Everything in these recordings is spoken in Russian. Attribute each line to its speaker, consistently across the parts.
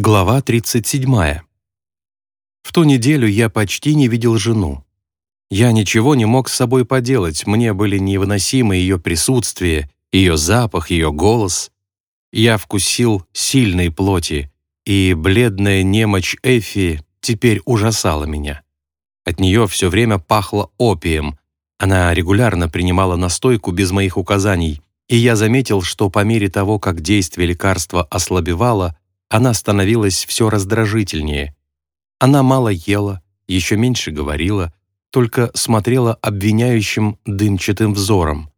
Speaker 1: Глава 37. В ту неделю я почти не видел жену. Я ничего не мог с собой поделать, мне были невыносимы ее присутствие, ее запах, ее голос. Я вкусил сильной плоти, и бледная немочь Эфи теперь ужасала меня. От нее все время пахло опием. Она регулярно принимала настойку без моих указаний, и я заметил, что по мере того, как действие лекарства ослабевало, она становилась все раздражительнее. Она мало ела, еще меньше говорила, только смотрела обвиняющим дымчатым взором.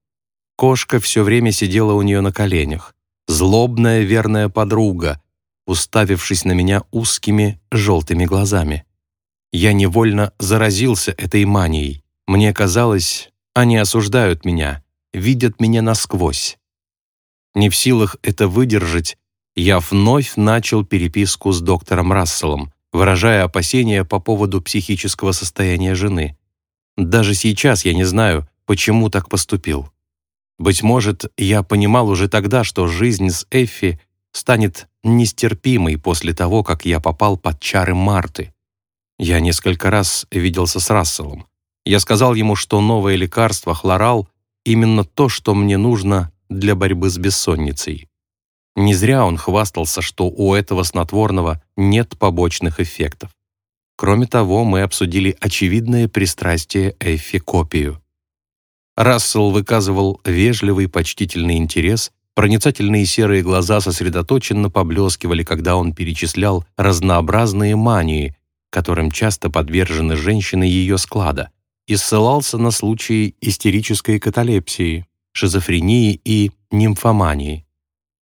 Speaker 1: Кошка все время сидела у нее на коленях, злобная верная подруга, уставившись на меня узкими желтыми глазами. Я невольно заразился этой манией. Мне казалось, они осуждают меня, видят меня насквозь. Не в силах это выдержать, я вновь начал переписку с доктором Расселом, выражая опасения по поводу психического состояния жены. Даже сейчас я не знаю, почему так поступил. Быть может, я понимал уже тогда, что жизнь с Эффи станет нестерпимой после того, как я попал под чары Марты. Я несколько раз виделся с Расселом. Я сказал ему, что новое лекарство, хлорал, именно то, что мне нужно для борьбы с бессонницей. Не зря он хвастался, что у этого снотворного нет побочных эффектов. Кроме того, мы обсудили очевидное пристрастие Эффи копию. Рассел выказывал вежливый, почтительный интерес, проницательные серые глаза сосредоточенно поблескивали, когда он перечислял разнообразные мании, которым часто подвержены женщины ее склада, и ссылался на случаи истерической каталепсии, шизофрении и нимфомании.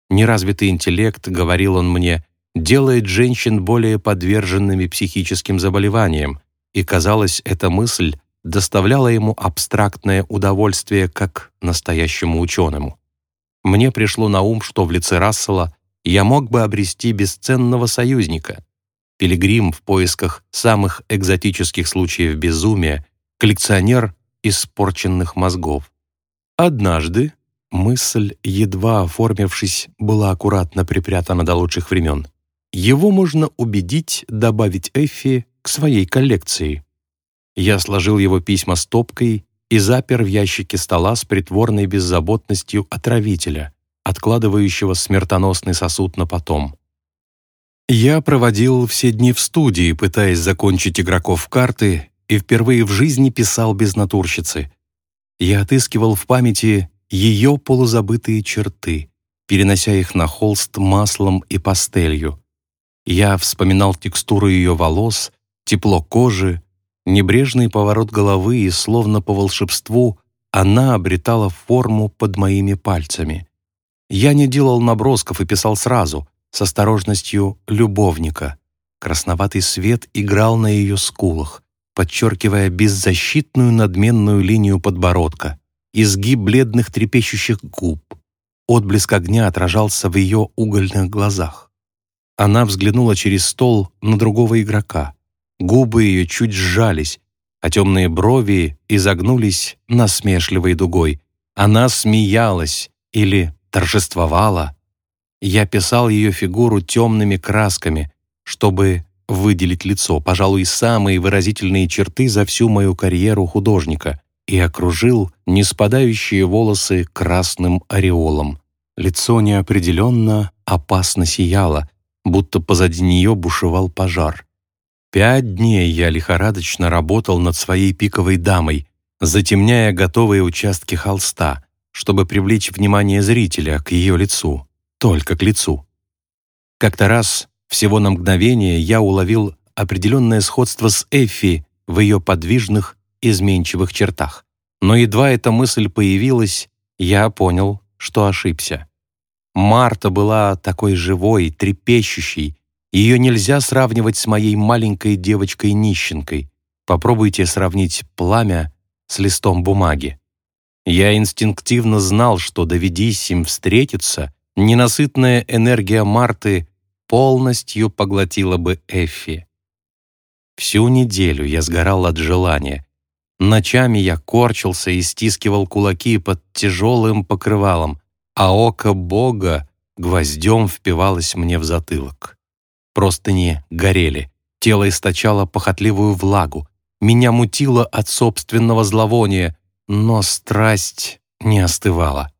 Speaker 1: Неразвитый интеллект, говорил он мне, делает женщин более подверженными психическим заболеваниям, и, казалось, эта мысль доставляла ему абстрактное удовольствие как настоящему ученому. Мне пришло на ум, что в лице Рассела я мог бы обрести бесценного союзника. Пилигрим в поисках самых экзотических случаев безумия, коллекционер испорченных мозгов. Однажды, Мысль, едва оформившись, была аккуратно припрятана до лучших времен. Его можно убедить добавить Эффи к своей коллекции. Я сложил его письма стопкой и запер в ящике стола с притворной беззаботностью отравителя, откладывающего смертоносный сосуд на потом. Я проводил все дни в студии, пытаясь закончить игроков карты, и впервые в жизни писал без натурщицы. Я отыскивал в памяти ее полузабытые черты, перенося их на холст маслом и пастелью. Я вспоминал текстуру ее волос, тепло кожи, небрежный поворот головы, и словно по волшебству она обретала форму под моими пальцами. Я не делал набросков и писал сразу, с осторожностью любовника. Красноватый свет играл на ее скулах, подчеркивая беззащитную надменную линию подбородка изгиб бледных трепещущих губ. Отблеск огня отражался в ее угольных глазах. Она взглянула через стол на другого игрока. Губы ее чуть сжались, а темные брови изогнулись насмешливой дугой. Она смеялась или торжествовала. Я писал ее фигуру темными красками, чтобы выделить лицо, пожалуй, самые выразительные черты за всю мою карьеру художника, и окружил неспадающие волосы красным ореолом. Лицо неопределенно опасно сияло, будто позади нее бушевал пожар. Пять дней я лихорадочно работал над своей пиковой дамой, затемняя готовые участки холста, чтобы привлечь внимание зрителя к ее лицу, только к лицу. Как-то раз, всего на мгновение, я уловил определенное сходство с Эффи в ее подвижных, изменчивых чертах. Но едва эта мысль появилась, я понял, что ошибся. Марта была такой живой, трепещущей. Ее нельзя сравнивать с моей маленькой девочкой-нищенкой. Попробуйте сравнить пламя с листом бумаги. Я инстинктивно знал, что доведись им встретиться, ненасытная энергия Марты полностью поглотила бы Эффи. Всю неделю я сгорал от желания, Ночами я корчился и стискивал кулаки под тяжелым покрывалом, а око Бога гвоздем впивалось мне в затылок. Простыни горели, тело источало похотливую влагу, меня мутило от собственного зловония, но страсть не остывала.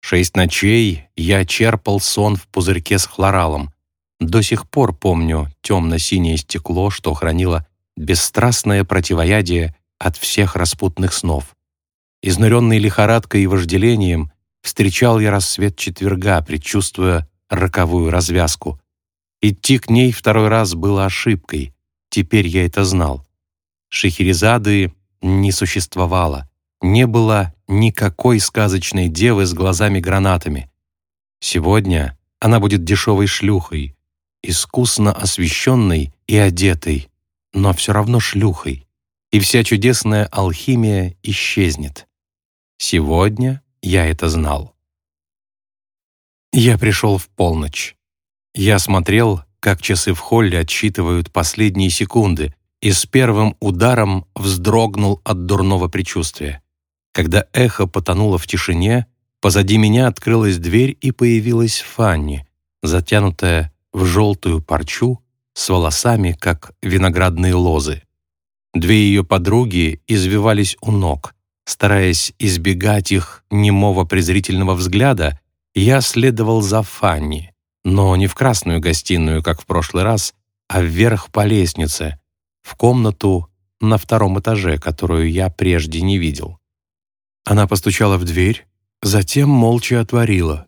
Speaker 1: Шесть ночей я черпал сон в пузырьке с хлоралом. До сих пор помню темно-синее стекло, что хранило бесстрастное противоядие от всех распутных снов. Изнуренный лихорадкой и вожделением, встречал я рассвет четверга, предчувствуя роковую развязку. Идти к ней второй раз было ошибкой, теперь я это знал. Шехерезады не существовало, не было никакой сказочной девы с глазами-гранатами. Сегодня она будет дешевой шлюхой, искусно освещенной и одетой, но все равно шлюхой, и вся чудесная алхимия исчезнет. Сегодня я это знал. Я пришел в полночь. Я смотрел, как часы в холле отсчитывают последние секунды, и с первым ударом вздрогнул от дурного предчувствия. Когда эхо потонуло в тишине, позади меня открылась дверь и появилась Фанни, затянутая в желтую парчу с волосами, как виноградные лозы. Две ее подруги извивались у ног. Стараясь избегать их немого презрительного взгляда, я следовал за Фанни, но не в красную гостиную, как в прошлый раз, а вверх по лестнице, в комнату на втором этаже, которую я прежде не видел. Она постучала в дверь, затем молча отворила.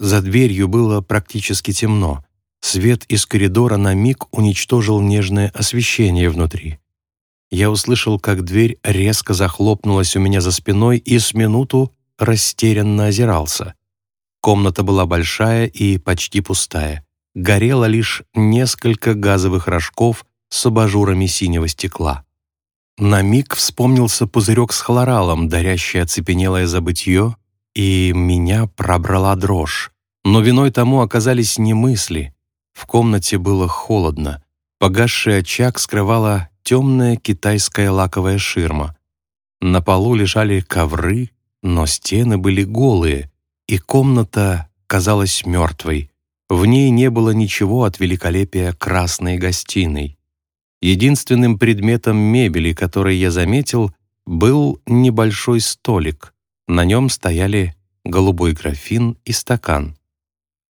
Speaker 1: За дверью было практически темно. Свет из коридора на миг уничтожил нежное освещение внутри. Я услышал, как дверь резко захлопнулась у меня за спиной и с минуту растерянно озирался. Комната была большая и почти пустая. Горело лишь несколько газовых рожков с абажурами синего стекла. На миг вспомнился пузырек с хлоралом, дарящий оцепенелое забытье, и меня пробрала дрожь. Но виной тому оказались не мысли. В комнате было холодно. Погасший очаг скрывала темная китайская лаковая ширма. На полу лежали ковры, но стены были голые, и комната казалась мертвой. В ней не было ничего от великолепия красной гостиной. Единственным предметом мебели, который я заметил, был небольшой столик. На нем стояли голубой графин и стакан.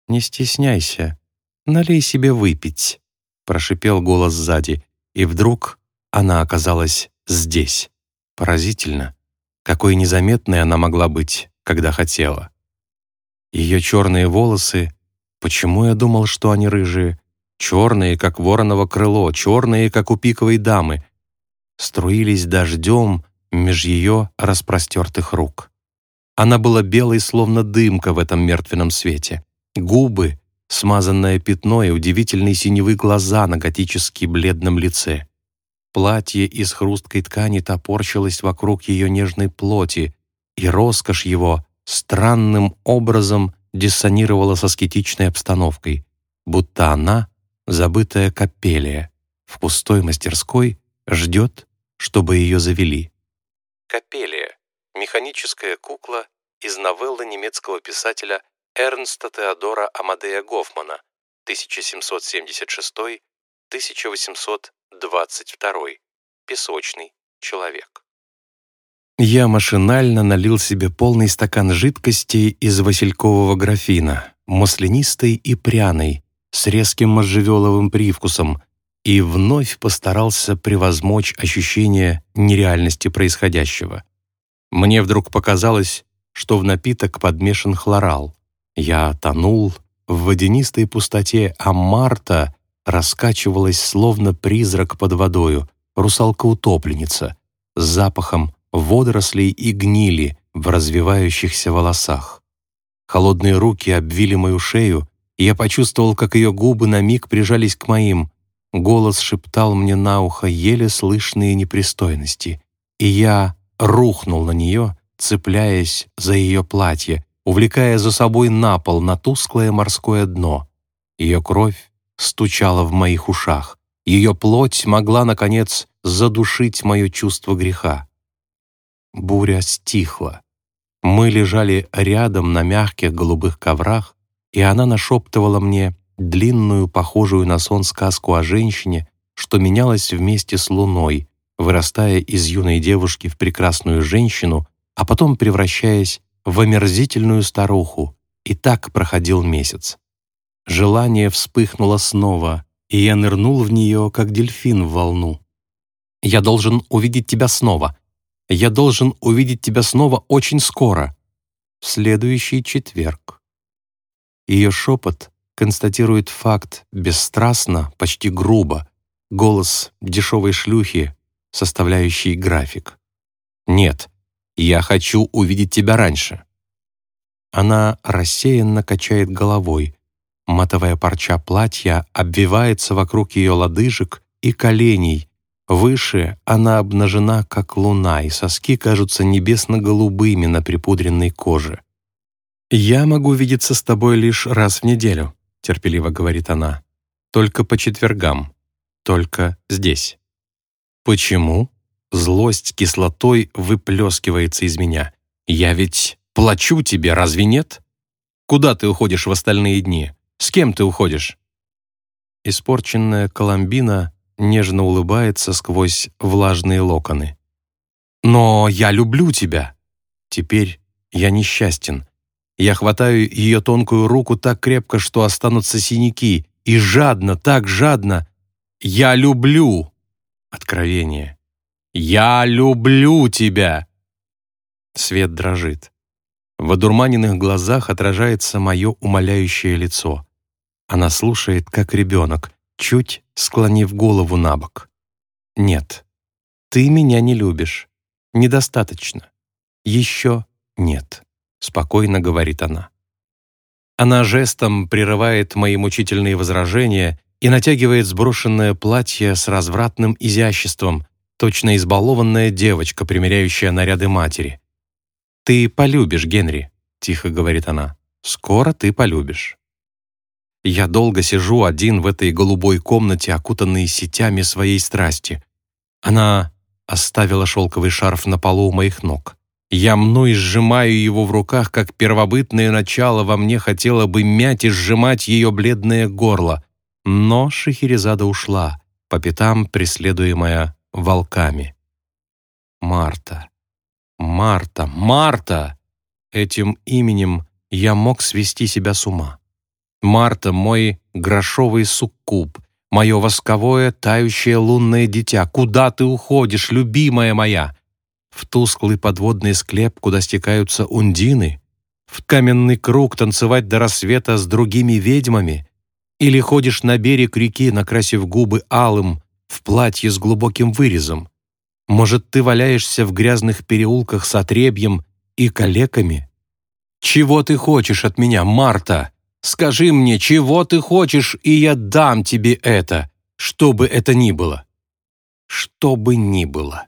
Speaker 1: «Не стесняйся, налей себе выпить», — прошипел голос сзади, и вдруг она оказалась здесь. Поразительно, какой незаметной она могла быть, когда хотела. Ее черные волосы, почему я думал, что они рыжие, черные, как вороново крыло, черные, как у пиковой дамы, струились дождем меж ее распростертых рук. Она была белой, словно дымка в этом мертвенном свете. Губы, смазанное пятно и удивительные синевые глаза на готически бледном лице. Платье из хрусткой ткани топорщилось вокруг ее нежной плоти, и роскошь его странным образом диссонировала со скетичной обстановкой, будто она забытая капелия, в пустой мастерской ждет, чтобы ее завели. Капелия — механическая кукла из новеллы немецкого писателя Эрнста Теодора Амадея Гофмана 1776-1822 «Песочный человек». Я машинально налил себе полный стакан жидкости из василькового графина, маслянистой и пряной, с резким можжевеловым привкусом и вновь постарался превозмочь ощущение нереальности происходящего. Мне вдруг показалось, что в напиток подмешан хлорал. Я тонул в водянистой пустоте, а Марта раскачивалась словно призрак под водою, русалка-утопленница, с запахом водорослей и гнили в развивающихся волосах. Холодные руки обвили мою шею, я почувствовал, как ее губы на миг прижались к моим. Голос шептал мне на ухо еле слышные непристойности. И я рухнул на нее, цепляясь за ее платье, увлекая за собой на пол на тусклое морское дно. Ее кровь стучала в моих ушах. Ее плоть могла, наконец, задушить мое чувство греха. Буря стихла. Мы лежали рядом на мягких голубых коврах, и она нашептывала мне длинную, похожую на сон сказку о женщине, что менялась вместе с луной, вырастая из юной девушки в прекрасную женщину, а потом превращаясь в омерзительную старуху, и так проходил месяц. Желание вспыхнуло снова, и я нырнул в нее, как дельфин в волну. «Я должен увидеть тебя снова. Я должен увидеть тебя снова очень скоро. В следующий четверг». Ее шепот констатирует факт бесстрастно, почти грубо, голос дешевой шлюхи, составляющий график. «Нет, я хочу увидеть тебя раньше». Она рассеянно качает головой. Матовая парча платья обвивается вокруг ее лодыжек и коленей. Выше она обнажена, как луна, и соски кажутся небесно-голубыми на припудренной коже. «Я могу видеться с тобой лишь раз в неделю», — терпеливо говорит она. «Только по четвергам. Только здесь». «Почему?» Злость кислотой выплескивается из меня. «Я ведь плачу тебе, разве нет? Куда ты уходишь в остальные дни? С кем ты уходишь?» Испорченная Коломбина нежно улыбается сквозь влажные локоны. «Но я люблю тебя!» Теперь я несчастен. Я хватаю ее тонкую руку так крепко, что останутся синяки, и жадно, так жадно. «Я люблю!» Откровение. «Я люблю тебя!» Свет дрожит. В одурманенных глазах отражается мое умоляющее лицо. Она слушает, как ребенок, чуть склонив голову на бок. «Нет, ты меня не любишь. Недостаточно. Еще нет». — спокойно говорит она. Она жестом прерывает мои мучительные возражения и натягивает сброшенное платье с развратным изяществом, точно избалованная девочка, примеряющая наряды матери. «Ты полюбишь, Генри», — тихо говорит она. «Скоро ты полюбишь». Я долго сижу один в этой голубой комнате, окутанной сетями своей страсти. Она оставила шелковый шарф на полу у моих ног. Я мной сжимаю его в руках, как первобытное начало во мне хотело бы мять и сжимать ее бледное горло. Но Шахерезада ушла, по пятам преследуемая волками. Марта. Марта. Марта! Этим именем я мог свести себя с ума. Марта — мой грошовый суккуб, мое восковое тающее лунное дитя. Куда ты уходишь, любимая моя? в тусклый подводный склеп, куда стекаются ундины, в каменный круг танцевать до рассвета с другими ведьмами, или ходишь на берег реки, накрасив губы алым, в платье с глубоким вырезом. Может, ты валяешься в грязных переулках с отребьем и калеками? Чего ты хочешь от меня, Марта? Скажи мне, чего ты хочешь, и я дам тебе это, что бы это ни было. Что бы ни было.